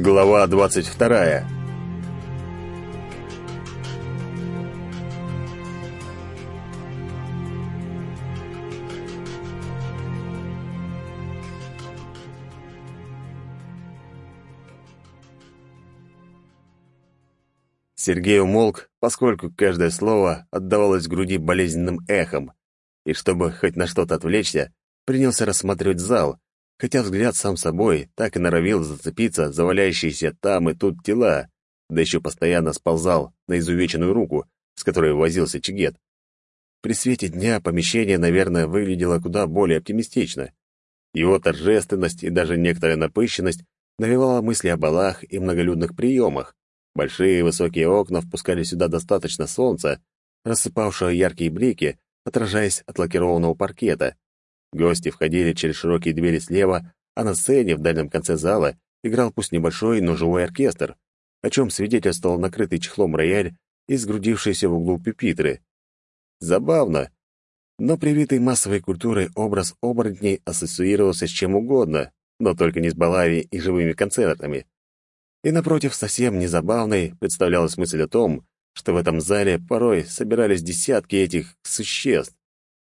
Глава двадцать вторая. Сергей умолк, поскольку каждое слово отдавалось в груди болезненным эхом, и чтобы хоть на что-то отвлечься, принялся рассматривать зал, хотя взгляд сам собой так и норовил зацепиться за валяющиеся там и тут тела, да еще постоянно сползал на изувеченную руку, с которой возился Чигет. При свете дня помещение, наверное, выглядело куда более оптимистично. Его торжественность и даже некоторая напыщенность навевала мысли о балах и многолюдных приемах. Большие высокие окна впускали сюда достаточно солнца, рассыпавшего яркие блики, отражаясь от лакированного паркета, Гости входили через широкие двери слева, а на сцене в дальнем конце зала играл пусть небольшой, но живой оркестр, о чем свидетельствовал накрытый чехлом рояль и сгрудившиеся в углу пюпитры. Забавно, но привитый массовой культурой образ оборотней ассоциировался с чем угодно, но только не с балами и живыми концертами. И, напротив, совсем незабавной представлялась мысль о том, что в этом зале порой собирались десятки этих существ.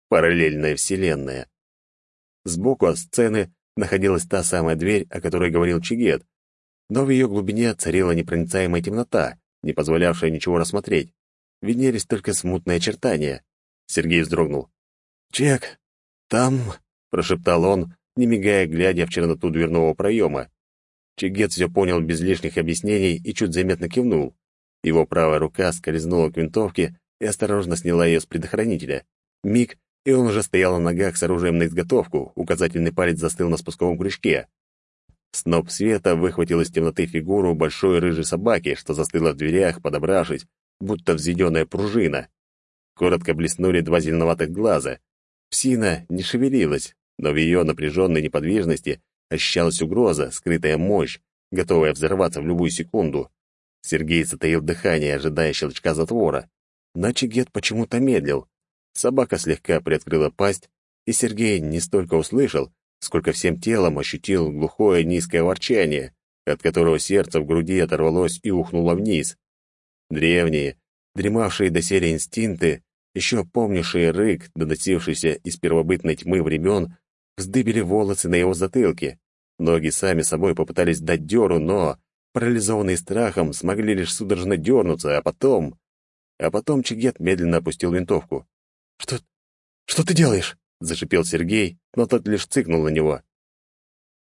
Параллельная вселенная. Сбоку от сцены находилась та самая дверь, о которой говорил Чигет, но в ее глубине царила непроницаемая темнота, не позволявшая ничего рассмотреть. Виднелись только смутные очертания. Сергей вздрогнул. «Чек, там...» — прошептал он, не мигая, глядя в черноту дверного проема. Чигет все понял без лишних объяснений и чуть заметно кивнул. Его правая рука скользнула к винтовке и осторожно сняла ее с предохранителя. Миг, и он уже стоял на ногах с оружием на изготовку, указательный палец застыл на спусковом крючке. Сноп света выхватил из темноты фигуру большой рыжей собаки, что застыла в дверях, подобравшись, будто взведенная пружина. Коротко блеснули два зеленоватых глаза. Псина не шевелилась, но в ее напряженной неподвижности ощущалась угроза, скрытая мощь, готовая взорваться в любую секунду. Сергей затаил дыхание, ожидая щелчка затвора. Но Чигет почему-то медлил. Собака слегка приоткрыла пасть, и Сергей не столько услышал, сколько всем телом ощутил глухое низкое ворчание, от которого сердце в груди оторвалось и ухнуло вниз. Древние, дремавшие доселе инстинкты, еще помнившие рык, доносившийся из первобытной тьмы времен, вздыбили волосы на его затылке. Ноги сами собой попытались дать дёру, но, парализованные страхом, смогли лишь судорожно дернуться, а потом... А потом Чигет медленно опустил винтовку. «Что... что ты делаешь?» — зашипел Сергей, но тот лишь цыкнул на него.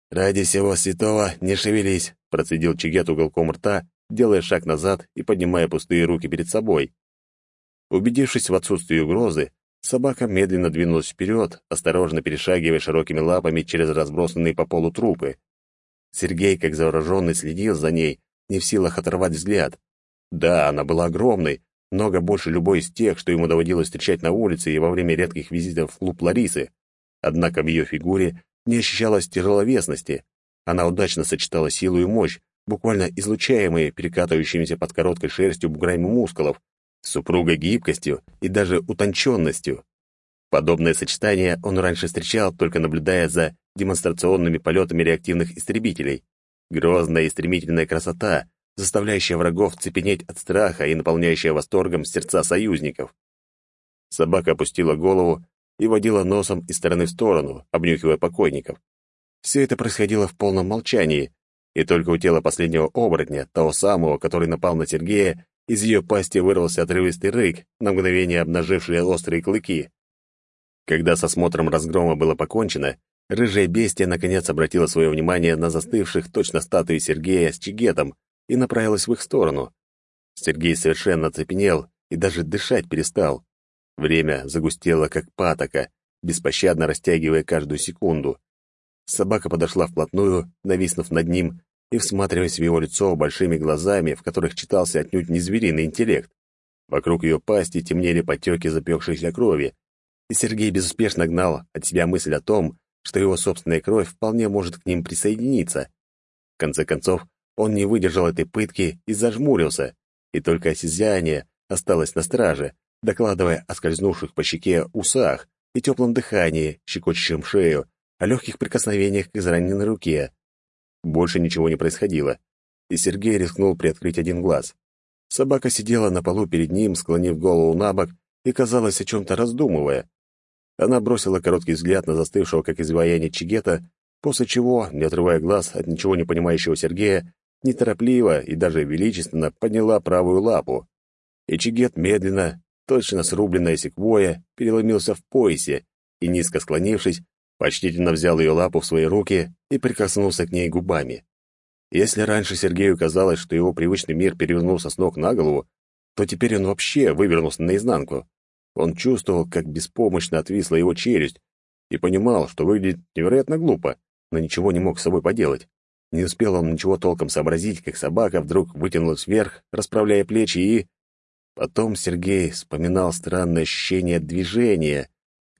«Ради всего святого не шевелись», — процедил Чигет уголком рта, делая шаг назад и поднимая пустые руки перед собой. Убедившись в отсутствии угрозы, собака медленно двинулась вперед, осторожно перешагивая широкими лапами через разбросанные по полу трупы. Сергей, как завороженный, следил за ней, не в силах оторвать взгляд. Да, она была огромной, много больше любой из тех, что ему доводилось встречать на улице и во время редких визитов в клуб Ларисы. Однако в ее фигуре не ощущалось тяжеловесности. Она удачно сочетала силу и мощь, буквально излучаемые перекатывающимися под короткой шерстью буграми мускулов, с супругой гибкостью и даже утонченностью. Подобное сочетание он раньше встречал, только наблюдая за демонстрационными полетами реактивных истребителей. Грозная и стремительная красота, заставляющая врагов цепенеть от страха и наполняющая восторгом сердца союзников. Собака опустила голову и водила носом из стороны в сторону, обнюхивая покойников. Все это происходило в полном молчании, и только у тела последнего оборотня, того самого, который напал на Сергея, из ее пасти вырвался отрывистый рык, на мгновение обнаживший острые клыки. Когда со смотром разгрома было покончено, рыжая бестия наконец обратила свое внимание на застывших точно статуи Сергея с чигетом, и направилась в их сторону. Сергей совершенно оцепенел и даже дышать перестал. Время загустело, как патока, беспощадно растягивая каждую секунду. Собака подошла вплотную, нависнув над ним и всматриваясь в его лицо большими глазами, в которых читался отнюдь не звериный интеллект. Вокруг ее пасти темнели потеки запекшейся крови, и Сергей безуспешно гнал от себя мысль о том, что его собственная кровь вполне может к ним присоединиться. В конце концов, он не выдержал этой пытки и зажмурился, и только осязание осталось на страже, докладывая о скользнувших по щеке усах и теплом дыхании, щекочущем шею, о легких прикосновениях к израненной руке. Больше ничего не происходило. и Сергей рискнул приоткрыть один глаз. Собака сидела на полу перед ним, склонив голову на бок и, казалось, о чем-то раздумывая. Она бросила короткий взгляд на застывшего, как изваяние Чигета, после чего, не отрывая глаз от ничего не понимающего Сергея, неторопливо и даже величественно подняла правую лапу. И Чигет медленно, точно срубленная секвоя, переломился в поясе и, низко склонившись, почтительно взял ее лапу в свои руки и прикоснулся к ней губами. Если раньше Сергею казалось, что его привычный мир перевернулся с ног на голову, то теперь он вообще вывернулся наизнанку. Он чувствовал, как беспомощно отвисла его челюсть, и понимал, что выглядит невероятно глупо, но ничего не мог с собой поделать. Не успел он ничего толком сообразить, как собака вдруг вытянулась вверх, расправляя плечи, и... Потом Сергей вспоминал странное ощущение движения,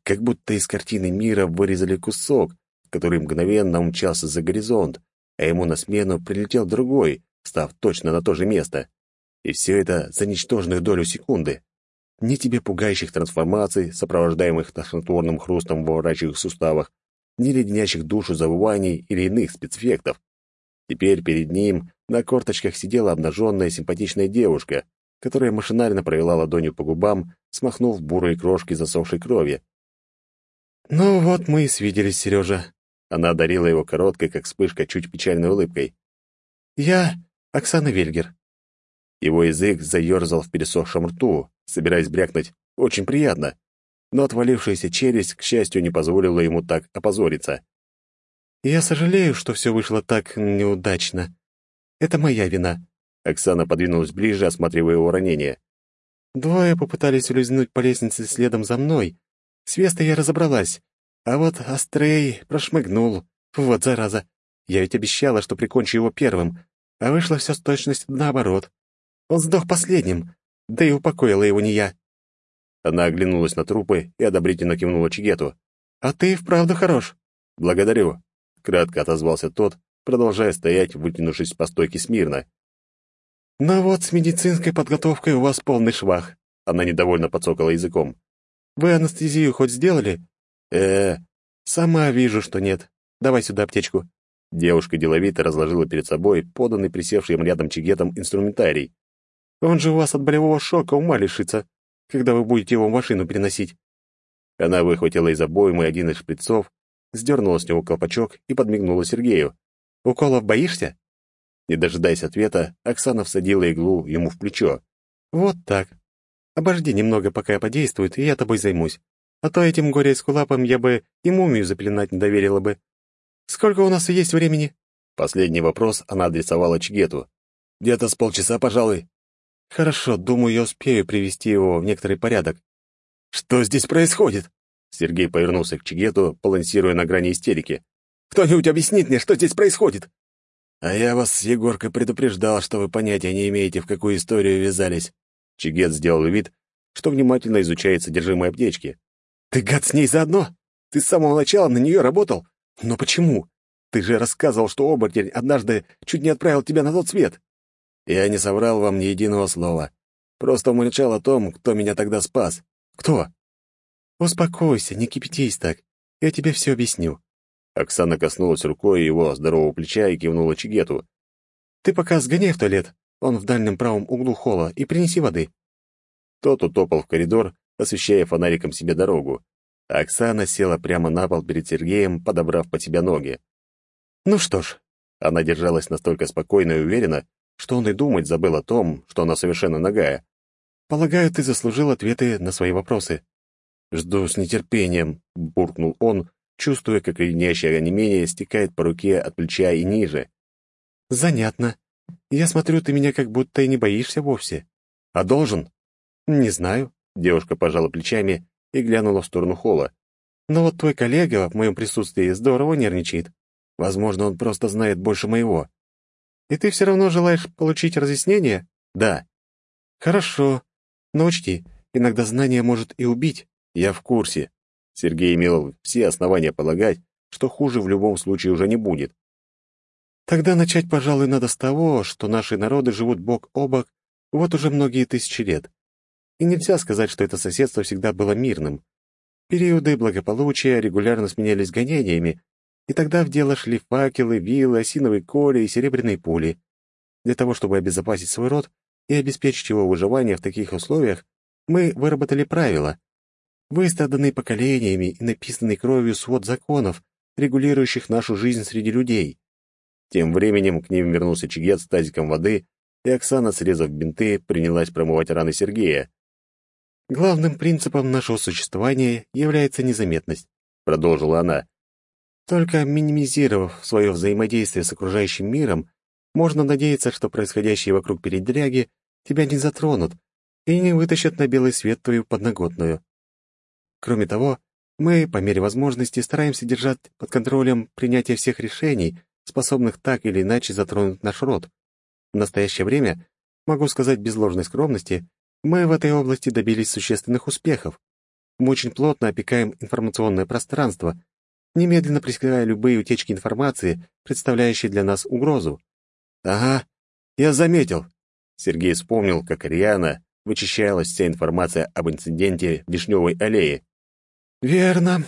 как будто из картины мира вырезали кусок, который мгновенно умчался за горизонт, а ему на смену прилетел другой, став точно на то же место. И все это за ничтожную долю секунды. Ни тебе пугающих трансформаций, сопровождаемых тошнотворным хрустом в ворачьих суставах, ни леденящих душу завываний или иных спецэффектов. Теперь перед ним на корточках сидела обнаженная симпатичная девушка, которая машинально провела ладонью по губам, смахнув бурые крошки засохшей крови. «Ну вот мы и свиделись, Сережа». Она одарила его короткой, как вспышка, чуть печальной улыбкой. «Я Оксана Вельгер». Его язык заерзал в пересохшем рту, собираясь брякнуть «очень приятно», но отвалившаяся челюсть, к счастью, не позволила ему так опозориться. «Я сожалею, что все вышло так неудачно. Это моя вина». Оксана подвинулась ближе, осматривая его ранение. «Двое попытались улизнуть по лестнице следом за мной. С Вестой я разобралась, а вот Астрей прошмыгнул. Вот зараза. Я ведь обещала, что прикончу его первым, а вышло все с точностью наоборот. Он сдох последним, да и упокоила его не я. Она оглянулась на трупы и одобрительно кивнула Чигету. «А ты вправду хорош». «Благодарю», — кратко отозвался тот, продолжая стоять, вытянувшись по стойке смирно. «Ну вот, с медицинской подготовкой у вас полный швах», — она недовольно подсокала языком. «Вы анестезию хоть сделали?» э, -э сама вижу, что нет. Давай сюда аптечку». Девушка деловито разложила перед собой поданный присевшим рядом чигетом инструментарий. «Он же у вас от болевого шока ума лишится когда вы будете его в машину переносить». Она выхватила из обоймы один из шприцов, сдернула с него колпачок и подмигнула Сергею. «Уколов боишься?» Не дожидаясь ответа, Оксана всадила иглу ему в плечо. «Вот так. Обожди немного, пока я подействует, и я тобой займусь. А то этим горе-эскулапом я бы и мумию запеленать не доверила бы. Сколько у нас есть времени?» Последний вопрос она адресовала Чигету. «Где-то с полчаса, пожалуй». Хорошо, думаю, я успею привести его в некоторый порядок. Что здесь происходит? Сергей повернулся к Чигету, балансируя на грани истерики. Кто-нибудь объяснит мне, что здесь происходит? А я вас с Егоркой предупреждал, что вы понятия не имеете, в какую историю ввязались. Чигет сделал вид, что внимательно изучает содержимое аптечки. Ты, гад, с ней заодно? Ты с самого начала на нее работал? Но почему? Ты же рассказывал, что оборотень однажды чуть не отправил тебя на тот свет. Я не соврал вам ни единого слова. Просто умолчал о том, кто меня тогда спас. Кто? Успокойся, не кипятись так. Я тебе все объясню. Оксана коснулась рукой его здорового плеча и кивнула Чигету. Ты пока сгоняй в туалет, он в дальнем правом углу холла, и принеси воды. Тот утопал в коридор, освещая фонариком себе дорогу. Оксана села прямо на пол перед Сергеем, подобрав под себя ноги. Ну что ж, она держалась настолько спокойно и уверенно, что он и думать забыл о том, что она совершенно нагая. «Полагаю, ты заслужил ответы на свои вопросы». «Жду с нетерпением», — буркнул он, чувствуя, как леденящее онемение стекает по руке от плеча и ниже. «Занятно. Я смотрю, ты меня как будто и не боишься вовсе. А должен?» «Не знаю», — девушка пожала плечами и глянула в сторону холла. «Но вот твой коллега в моем присутствии здорово нервничает. Возможно, он просто знает больше моего. И ты все равно желаешь получить разъяснение? Да. Хорошо. Но учти, иногда знание может и убить. Я в курсе. Сергей имел все основания полагать, что хуже в любом случае уже не будет. Тогда начать, пожалуй, надо с того, что наши народы живут бок о бок вот уже многие тысячи лет. И нельзя сказать, что это соседство всегда было мирным. Периоды благополучия регулярно сменялись гонениями, и тогда в дело шли факелы, вилы, осиновые коли и серебряные пули. Для того, чтобы обезопасить свой род и обеспечить его выживание в таких условиях, мы выработали правила, выстраданный поколениями и написанный кровью свод законов, регулирующих нашу жизнь среди людей. Тем временем к ним вернулся Чигет с тазиком воды, и Оксана, срезав бинты, принялась промывать раны Сергея. «Главным принципом нашего существования является незаметность», — продолжила она. «Только минимизировав свое взаимодействие с окружающим миром, можно надеяться, что происходящие вокруг передряги тебя не затронут и не вытащат на белый свет твою подноготную. Кроме того, мы, по мере возможности, стараемся держать под контролем принятие всех решений, способных так или иначе затронуть наш род. В настоящее время, могу сказать без ложной скромности, мы в этой области добились существенных успехов. Мы очень плотно опекаем информационное пространство, немедленно пресекая любые утечки информации, представляющие для нас угрозу. «Ага, я заметил». Сергей вспомнил, как Риана вычищалась вся информация об инциденте в Вишневой аллее. «Верно.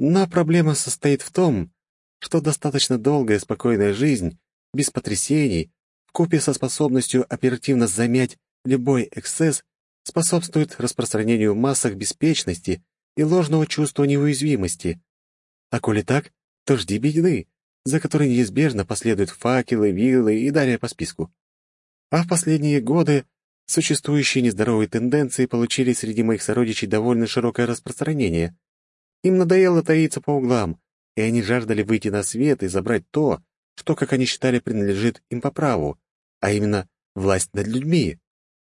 Но проблема состоит в том, что достаточно долгая спокойная жизнь, без потрясений, вкупе со способностью оперативно замять любой эксцесс, способствует распространению массах беспечности и ложного чувства неуязвимости. А коли так, то жди беды, за которой неизбежно последуют факелы, вилы и далее по списку. А в последние годы существующие нездоровые тенденции получили среди моих сородичей довольно широкое распространение. Им надоело таиться по углам, и они жаждали выйти на свет и забрать то, что, как они считали, принадлежит им по праву, а именно власть над людьми.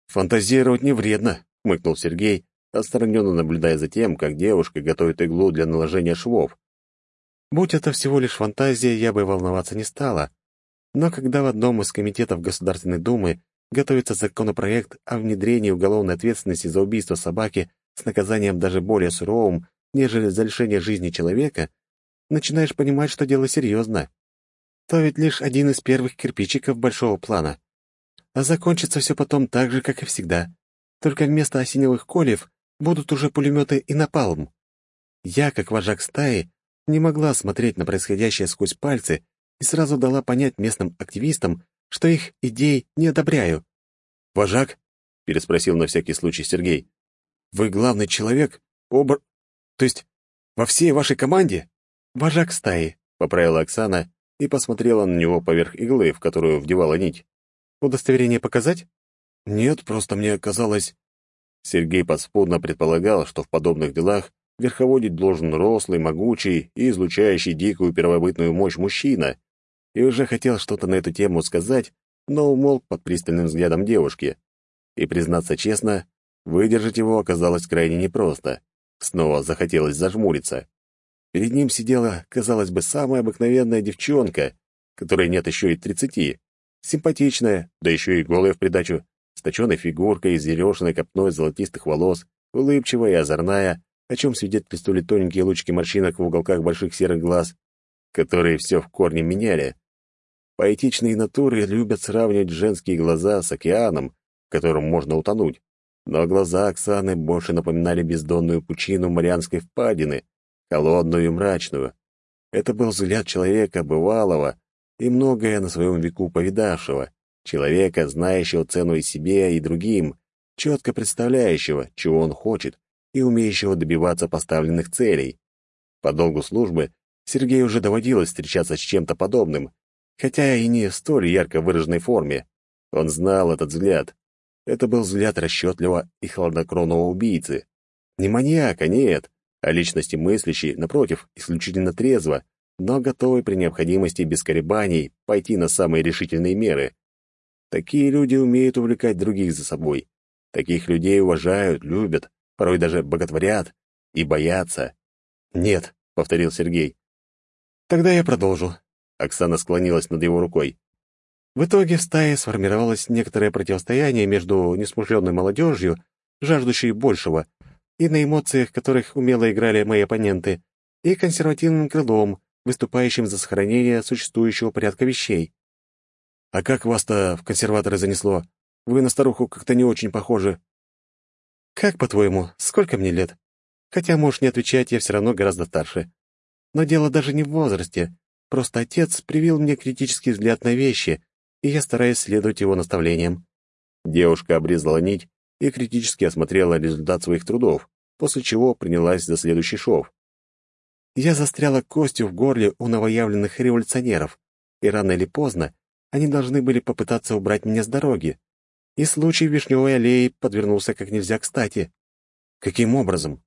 «Фантазировать не вредно», — хмыкнул Сергей, отстраненно наблюдая за тем, как девушка готовит иглу для наложения швов. Будь это всего лишь фантазия, я бы волноваться не стала. Но когда в одном из комитетов Государственной Думы готовится законопроект о внедрении уголовной ответственности за убийство собаки с наказанием даже более суровым, нежели за лишение жизни человека, начинаешь понимать, что дело серьезно. То ведь лишь один из первых кирпичиков большого плана. А закончится все потом так же, как и всегда. Только вместо осеневых кольев будут уже пулеметы и напалм. Я, как вожак стаи, не могла смотреть на происходящее сквозь пальцы и сразу дала понять местным активистам, что их идей не одобряю. «Вожак?» — переспросил на всякий случай Сергей. «Вы главный человек? Обр... То есть во всей вашей команде?» «Вожак стаи», — поправила Оксана и посмотрела на него поверх иглы, в которую вдевала нить. «Удостоверение показать?» «Нет, просто мне казалось...» Сергей подспудно предполагал, что в подобных делах верховодить должен рослый, могучий и излучающий дикую первобытную мощь мужчина, и уже хотел что-то на эту тему сказать, но умолк под пристальным взглядом девушки. И, признаться честно, выдержать его оказалось крайне непросто. Снова захотелось зажмуриться. Перед ним сидела, казалось бы, самая обыкновенная девчонка, которой нет еще и тридцати. Симпатичная, да еще и голая в придачу, с точенной фигуркой зерешенной копной золотистых волос, улыбчивая и озорная, о чем свидетельствовали тоненькие лучики морщинок в уголках больших серых глаз, которые все в корне меняли. Поэтичные натуры любят сравнивать женские глаза с океаном, в котором можно утонуть. Но глаза Оксаны больше напоминали бездонную пучину Марианской впадины, холодную и мрачную. Это был взгляд человека бывалого и многое на своем веку повидавшего, человека, знающего цену и себе, и другим, четко представляющего, чего он хочет, и умеющего добиваться поставленных целей. По долгу службы Сергею уже доводилось встречаться с чем-то подобным, хотя и не в столь ярко выраженной форме. Он знал этот взгляд. Это был взгляд расчетливого и хладнокровного убийцы. Не маньяка, нет, а личности мыслящей, напротив, исключительно трезво, но готовой при необходимости без колебаний пойти на самые решительные меры. Такие люди умеют увлекать других за собой. Таких людей уважают, любят, порой даже боготворят и боятся. «Нет», — повторил Сергей. «Тогда я продолжу». Оксана склонилась над его рукой. В итоге в стае сформировалось некоторое противостояние между несмышленной молодежью, жаждущей большего, и на эмоциях которых умело играли мои оппоненты, и консервативным крылом, выступающим за сохранение существующего порядка вещей. «А как вас-то в консерваторы занесло? Вы на старуху как-то не очень похожи». «Как, по-твоему, сколько мне лет? Хотя можешь не отвечать, я все равно гораздо старше. Но дело даже не в возрасте. Просто отец привил мне критический взгляд на вещи, и я стараюсь следовать его наставлениям». Девушка обрезала нить и критически осмотрела результат своих трудов, после чего принялась за следующий шов. «Я застряла костью в горле у новоявленных революционеров, и рано или поздно они должны были попытаться убрать меня с дороги. И случай Вишневой аллее подвернулся как нельзя кстати. Каким образом?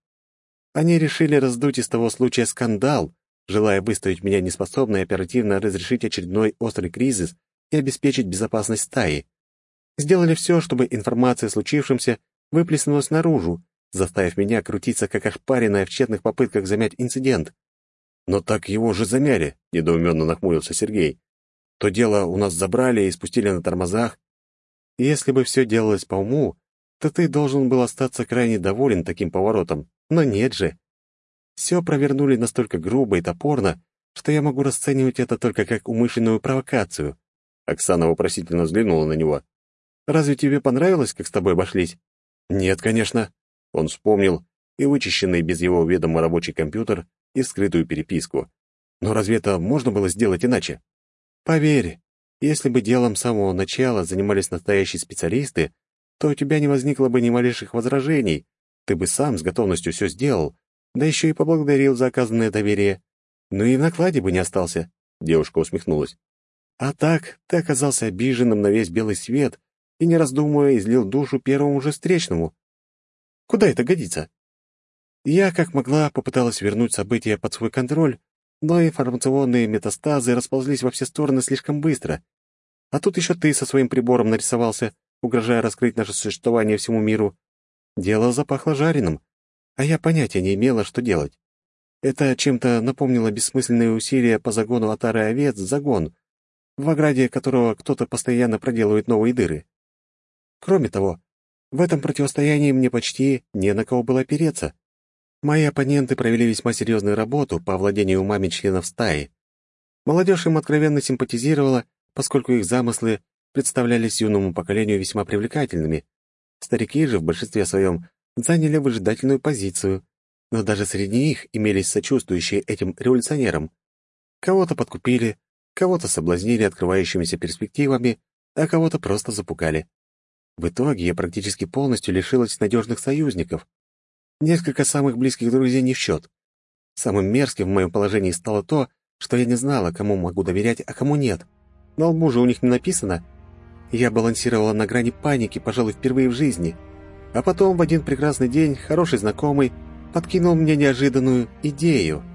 Они решили раздуть из того случая скандал, желая выставить меня неспособной оперативно разрешить очередной острый кризис и обеспечить безопасность стаи. Сделали все, чтобы информация о случившемся выплеснулась наружу, заставив меня крутиться как ошпаренная в тщетных попытках замять инцидент. «Но так его же замяли», — недоуменно нахмурился Сергей. «То дело у нас забрали и спустили на тормозах». «Если бы все делалось по уму, то ты должен был остаться крайне доволен таким поворотом, но нет же. Все провернули настолько грубо и топорно, что я могу расценивать это только как умышленную провокацию. Оксана вопросительно взглянула на него. «Разве тебе понравилось, как с тобой обошлись?» «Нет, конечно». Он вспомнил и вычищенный без его ведома рабочий компьютер, и скрытую переписку. Но разве это можно было сделать иначе? «Поверь, если бы делом с самого начала занимались настоящие специалисты, то у тебя не возникло бы ни малейших возражений. Ты бы сам с готовностью все сделал, да еще и поблагодарил за оказанное доверие. Ну и в накладе бы не остался», — девушка усмехнулась. «А так, ты оказался обиженным на весь белый свет и, не раздумывая, излил душу первому же встречному. Куда это годится?» Я, как могла, попыталась вернуть события под свой контроль, но информационные метастазы расползлись во все стороны слишком быстро. А тут еще ты со своим прибором нарисовался, угрожая раскрыть наше существование всему миру. Дело запахло жареным, а я понятия не имела, что делать. Это чем-то напомнило бессмысленные усилия по загону отары овец в загон, в ограде которого кто-то постоянно проделывает новые дыры. Кроме того, в этом противостоянии мне почти не на кого было опереться. Мои оппоненты провели весьма серьезную работу по овладению умами членов стаи. Молодежь им откровенно симпатизировала, поскольку их замыслы представлялись юному поколению весьма привлекательными. Старики же в большинстве своем заняли выжидательную позицию, но даже среди них имелись сочувствующие этим революционерам. Кого-то подкупили, кого-то соблазнили открывающимися перспективами, а кого-то просто запугали. В итоге я практически полностью лишилась надежных союзников. Несколько самых близких друзей не в счет. Самым мерзким в моем положении стало то, что я не знала, кому могу доверять, а кому нет. На лбу же у них не написано, я балансировала на грани паники, пожалуй, впервые в жизни. А потом в один прекрасный день хороший знакомый подкинул мне неожиданную идею —